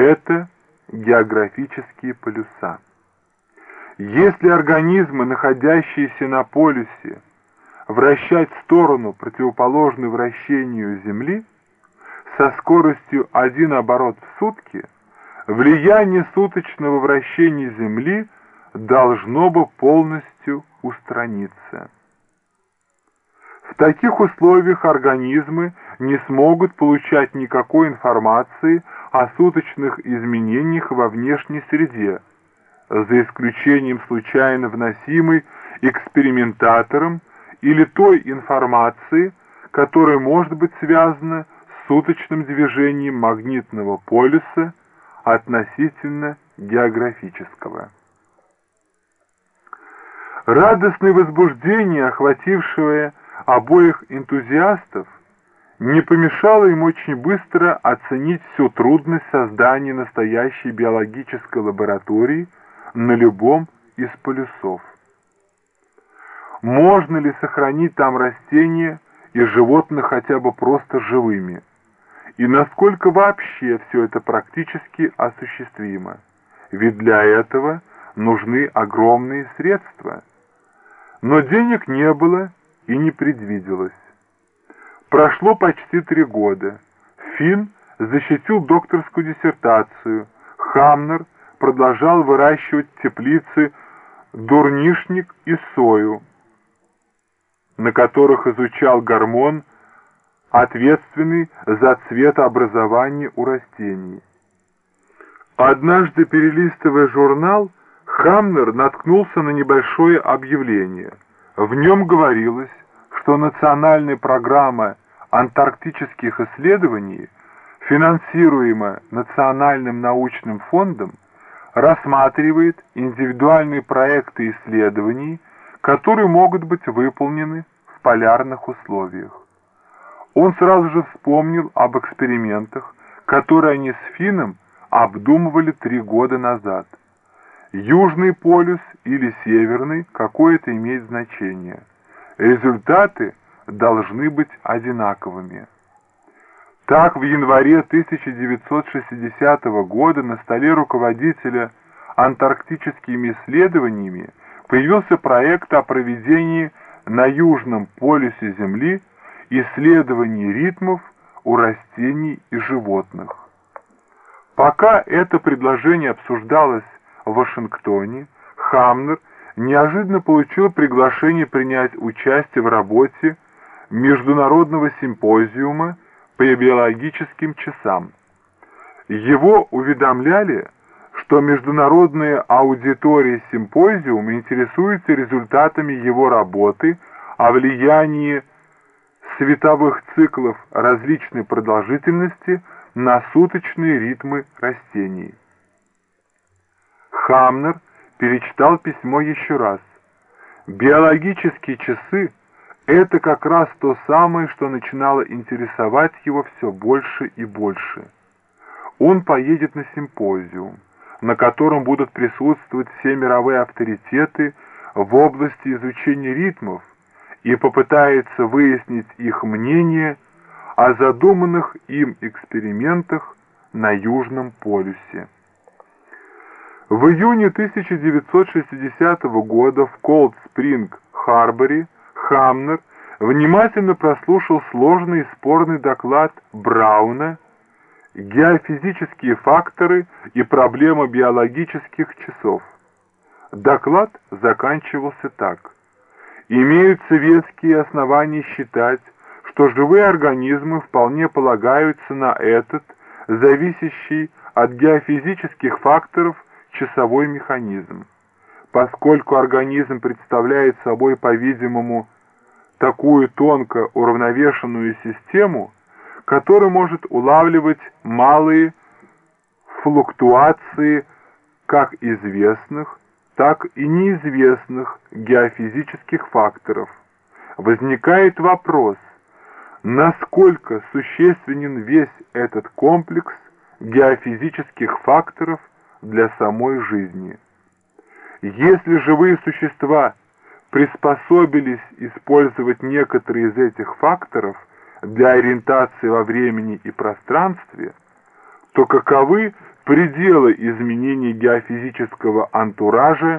Это географические полюса. Если организмы, находящиеся на полюсе, вращать в сторону, противоположную вращению Земли, со скоростью один оборот в сутки, влияние суточного вращения Земли должно бы полностью устраниться. В таких условиях организмы не смогут получать никакой информации о суточных изменениях во внешней среде, за исключением случайно вносимой экспериментатором или той информации, которая может быть связана с суточным движением магнитного полюса относительно географического. Радостное возбуждение, охватившее обоих энтузиастов, не помешало им очень быстро оценить всю трудность создания настоящей биологической лаборатории на любом из полюсов. Можно ли сохранить там растения и животных хотя бы просто живыми? И насколько вообще все это практически осуществимо? Ведь для этого нужны огромные средства. Но денег не было и не предвиделось. Прошло почти три года. Финн защитил докторскую диссертацию. Хамнер продолжал выращивать теплицы дурнишник и сою, на которых изучал гормон, ответственный за цветообразование у растений. Однажды, перелистывая журнал, Хамнер наткнулся на небольшое объявление. В нем говорилось, что национальная программа антарктических исследований, финансируемая Национальным научным фондом, рассматривает индивидуальные проекты исследований, которые могут быть выполнены в полярных условиях. Он сразу же вспомнил об экспериментах, которые они с Финном обдумывали три года назад. Южный полюс или северный, какое это имеет значение. Результаты должны быть одинаковыми. Так, в январе 1960 года на столе руководителя антарктическими исследованиями появился проект о проведении на Южном полюсе Земли исследований ритмов у растений и животных. Пока это предложение обсуждалось в Вашингтоне, Хамнер неожиданно получил приглашение принять участие в работе Международного симпозиума по биологическим часам. Его уведомляли, что международная аудитория симпозиума интересуется результатами его работы о влиянии световых циклов различной продолжительности на суточные ритмы растений. Хамнер перечитал письмо еще раз. Биологические часы – это как раз то самое, что начинало интересовать его все больше и больше. Он поедет на симпозиум, на котором будут присутствовать все мировые авторитеты в области изучения ритмов и попытается выяснить их мнение о задуманных им экспериментах на Южном полюсе. В июне 1960 года в Колд-Спринг-Харборе Хамнер внимательно прослушал сложный и спорный доклад Брауна «Геофизические факторы и проблема биологических часов». Доклад заканчивался так. Имеются веские основания считать, что живые организмы вполне полагаются на этот, зависящий от геофизических факторов, часовой механизм. Поскольку организм представляет собой, по-видимому, такую тонко уравновешенную систему, которая может улавливать малые флуктуации как известных, так и неизвестных геофизических факторов, возникает вопрос, насколько существенен весь этот комплекс геофизических факторов для самой жизни. Если живые существа приспособились использовать некоторые из этих факторов для ориентации во времени и пространстве, то каковы пределы изменений геофизического антуража